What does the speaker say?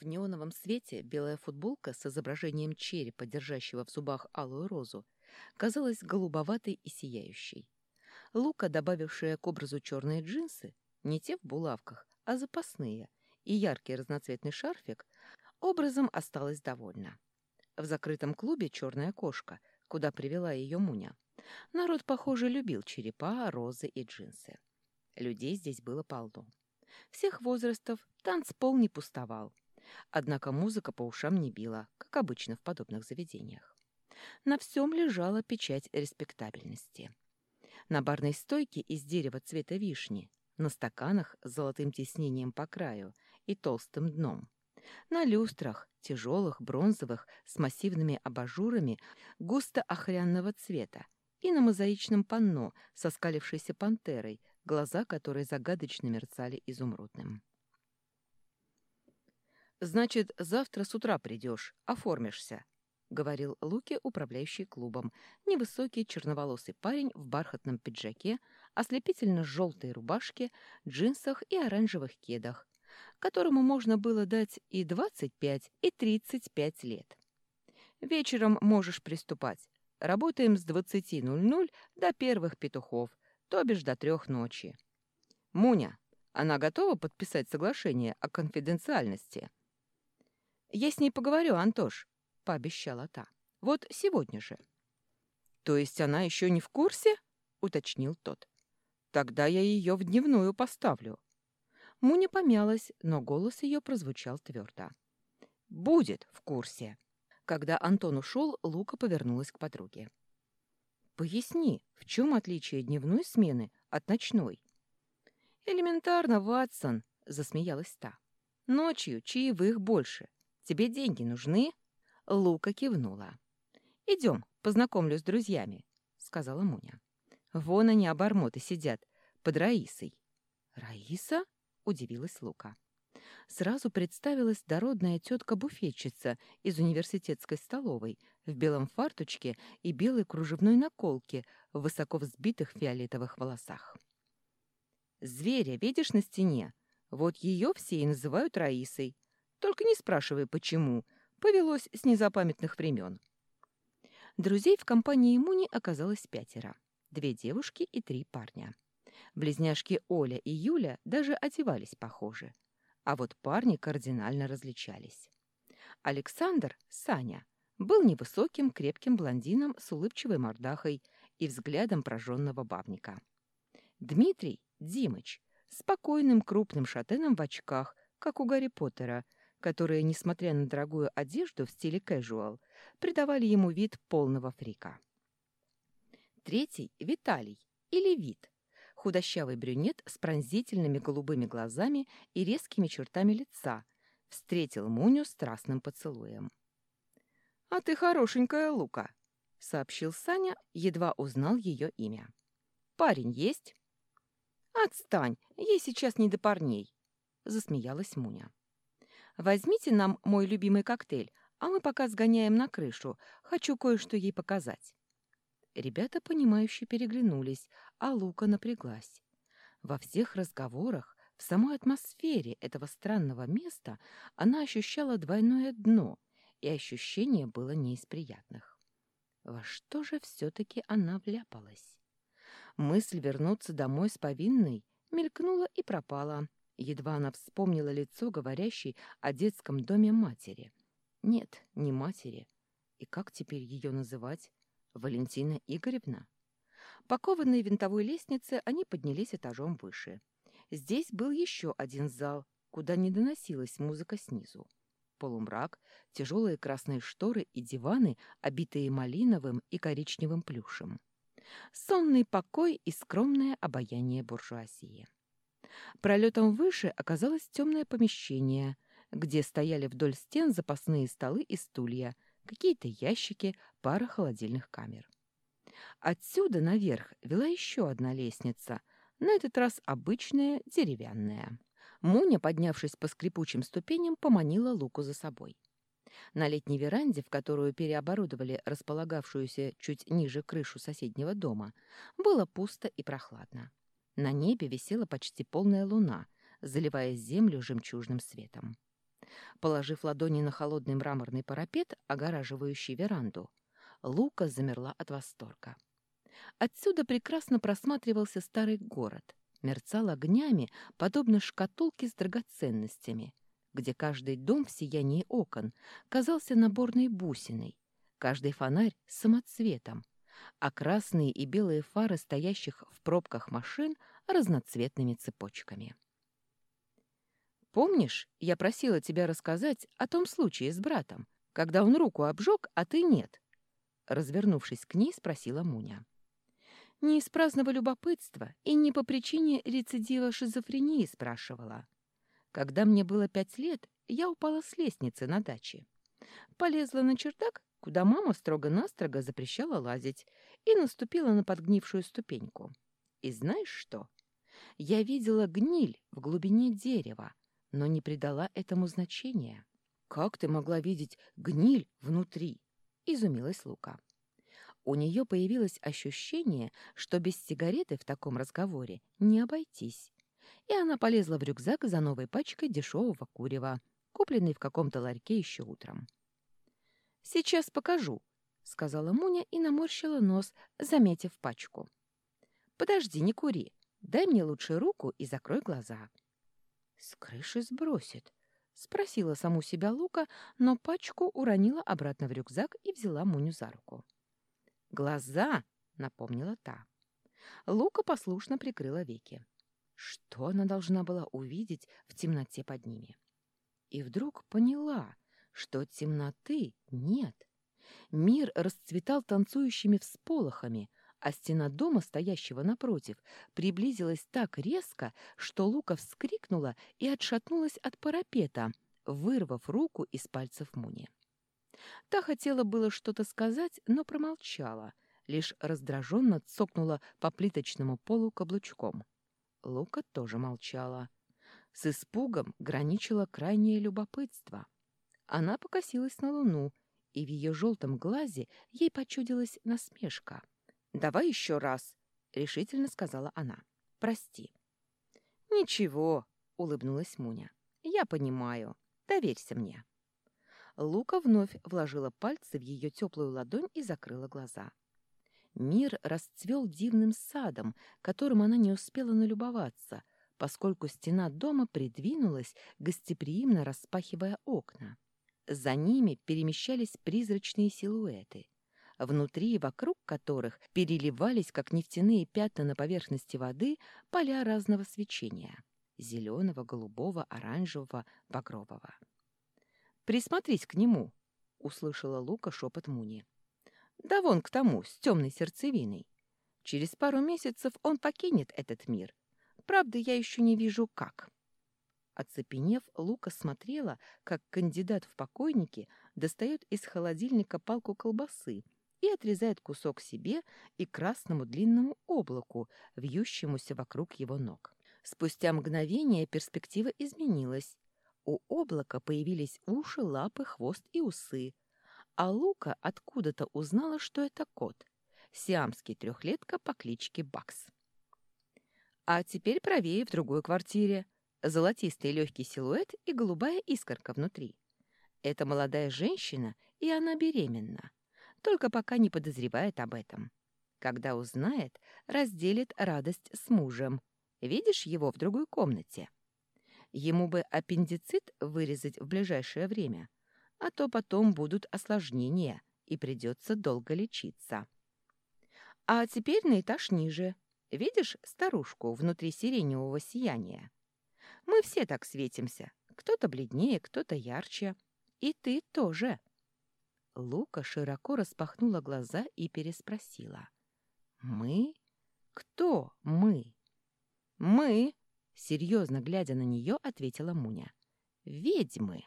В неоновом свете белая футболка с изображением черепа, держащего в зубах алую розу, казалась голубоватой и сияющей. Лука, добавившая к образу черные джинсы, не те в булавках, а запасные, и яркий разноцветный шарфик, образом осталась довольна. В закрытом клубе «Черная кошка», куда привела ее Муня, народ, похоже, любил черепа, розы и джинсы. Людей здесь было полно. Всех возрастов танцпол не пустовал. Однако музыка по ушам не била, как обычно в подобных заведениях. На всем лежала печать респектабельности. На барной стойке из дерева цвета вишни, на стаканах с золотым тиснением по краю и толстым дном, на люстрах, тяжелых, бронзовых, с массивными абажурами густо охрянного цвета, и на мозаичном панно со скалившейся пантерой, глаза которой загадочно мерцали изумрудным. «Значит, завтра с утра придешь, оформишься», — говорил Луки, управляющий клубом, невысокий черноволосый парень в бархатном пиджаке, ослепительно-желтой рубашке, джинсах и оранжевых кедах, которому можно было дать и 25, и 35 лет. «Вечером можешь приступать. Работаем с 20.00 до первых петухов, то бишь до трех ночи. Муня, она готова подписать соглашение о конфиденциальности?» «Я с ней поговорю, Антош», — пообещала та. «Вот сегодня же». «То есть она еще не в курсе?» — уточнил тот. «Тогда я ее в дневную поставлю». Муня помялась, но голос ее прозвучал твердо. «Будет в курсе». Когда Антон ушел, Лука повернулась к подруге. «Поясни, в чем отличие дневной смены от ночной?» «Элементарно, Ватсон», — засмеялась та. «Ночью чаевых больше, Тебе деньги нужны?» Лука кивнула. «Идем, познакомлю с друзьями», — сказала Муня. «Вон они, обормоты, сидят, под Раисой». «Раиса?» — удивилась Лука. Сразу представилась дородная тетка-буфетчица из университетской столовой в белом фартучке и белой кружевной наколке в высоко взбитых фиолетовых волосах. «Зверя видишь на стене? Вот ее все и называют Раисой. Только не спрашивай, почему. Повелось с незапамятных времен. Друзей в компании Муни оказалось пятеро. Две девушки и три парня. Близняшки Оля и Юля даже одевались похоже. А вот парни кардинально различались. Александр, Саня, был невысоким, крепким блондином с улыбчивой мордахой и взглядом прожженного бабника. Дмитрий, Димыч, спокойным крупным шатеном в очках, как у Гарри Поттера, которые, несмотря на дорогую одежду в стиле casual, придавали ему вид полного фрика. Третий — Виталий, или Вит, худощавый брюнет с пронзительными голубыми глазами и резкими чертами лица, встретил Муню страстным поцелуем. «А ты хорошенькая, Лука», — сообщил Саня, едва узнал ее имя. «Парень есть?» «Отстань, ей сейчас не до парней», — засмеялась Муня. Возьмите нам мой любимый коктейль, а мы пока сгоняем на крышу. Хочу кое-что ей показать». Ребята, понимающе переглянулись, а Лука напряглась. Во всех разговорах, в самой атмосфере этого странного места она ощущала двойное дно, и ощущение было не из приятных. Во что же все-таки она вляпалась? Мысль вернуться домой с повинной мелькнула и пропала, Едва она вспомнила лицо, говорящей о детском доме матери. Нет, не матери. И как теперь ее называть? Валентина Игоревна? По винтовой лестнице они поднялись этажом выше. Здесь был еще один зал, куда не доносилась музыка снизу. Полумрак, тяжелые красные шторы и диваны, обитые малиновым и коричневым плюшем. Сонный покой и скромное обаяние буржуазии. Пролетом выше оказалось темное помещение, где стояли вдоль стен запасные столы и стулья, какие-то ящики, пара холодильных камер. Отсюда наверх вела еще одна лестница, на этот раз обычная, деревянная. Муня, поднявшись по скрипучим ступеням, поманила Луку за собой. На летней веранде, в которую переоборудовали располагавшуюся чуть ниже крышу соседнего дома, было пусто и прохладно. На небе висела почти полная луна, заливая землю жемчужным светом. Положив ладони на холодный мраморный парапет, огораживающий веранду, Лука замерла от восторга. Отсюда прекрасно просматривался старый город, мерцал огнями, подобно шкатулке с драгоценностями, где каждый дом в сиянии окон казался наборной бусиной, каждый фонарь — самоцветом, а красные и белые фары стоящих в пробках машин — разноцветными цепочками. «Помнишь, я просила тебя рассказать о том случае с братом, когда он руку обжег, а ты нет?» Развернувшись к ней, спросила Муня. Не из праздного любопытства и не по причине рецидива шизофрении спрашивала. Когда мне было пять лет, я упала с лестницы на даче. Полезла на чердак, куда мама строго-настрого запрещала лазить, и наступила на подгнившую ступеньку. И знаешь что? Я видела гниль в глубине дерева, но не придала этому значения. «Как ты могла видеть гниль внутри?» — изумилась Лука. У нее появилось ощущение, что без сигареты в таком разговоре не обойтись. И она полезла в рюкзак за новой пачкой дешевого курева, купленной в каком-то ларьке еще утром. «Сейчас покажу», — сказала Муня и наморщила нос, заметив пачку. «Подожди, не кури. Дай мне лучше руку и закрой глаза». «С крыши сбросит», — спросила саму себя Лука, но пачку уронила обратно в рюкзак и взяла Муню за руку. «Глаза!» — напомнила та. Лука послушно прикрыла веки. Что она должна была увидеть в темноте под ними? И вдруг поняла, что темноты нет. Мир расцветал танцующими всполохами, а стена дома, стоящего напротив, приблизилась так резко, что Лука вскрикнула и отшатнулась от парапета, вырвав руку из пальцев Муни. Та хотела было что-то сказать, но промолчала, лишь раздраженно цокнула по плиточному полу каблучком. Лука тоже молчала. С испугом граничило крайнее любопытство. Она покосилась на луну, и в ее желтом глазе ей почудилась насмешка — «Давай еще раз», — решительно сказала она. «Прости». «Ничего», — улыбнулась Муня. «Я понимаю. Доверься мне». Лука вновь вложила пальцы в ее теплую ладонь и закрыла глаза. Мир расцвел дивным садом, которым она не успела налюбоваться, поскольку стена дома придвинулась, гостеприимно распахивая окна. За ними перемещались призрачные силуэты — внутри и вокруг которых переливались, как нефтяные пятна на поверхности воды, поля разного свечения — зеленого, голубого, оранжевого, багрового. «Присмотрись к нему!» — услышала Лука шепот Муни. «Да вон к тому, с темной сердцевиной. Через пару месяцев он покинет этот мир. Правда, я еще не вижу, как». Оцепенев, Лука смотрела, как кандидат в покойники достает из холодильника палку колбасы и отрезает кусок себе и красному длинному облаку, вьющемуся вокруг его ног. Спустя мгновение перспектива изменилась. У облака появились уши, лапы, хвост и усы. А Лука откуда-то узнала, что это кот. Сиамский трехлетка по кличке Бакс. А теперь правее в другой квартире. Золотистый легкий силуэт и голубая искорка внутри. Это молодая женщина, и она беременна только пока не подозревает об этом. Когда узнает, разделит радость с мужем. Видишь его в другой комнате? Ему бы аппендицит вырезать в ближайшее время, а то потом будут осложнения, и придется долго лечиться. А теперь на этаж ниже. Видишь старушку внутри сиреневого сияния? Мы все так светимся. Кто-то бледнее, кто-то ярче. И ты тоже. Лука широко распахнула глаза и переспросила. «Мы? Кто мы?» «Мы!» — серьезно глядя на нее, ответила Муня. «Ведьмы!»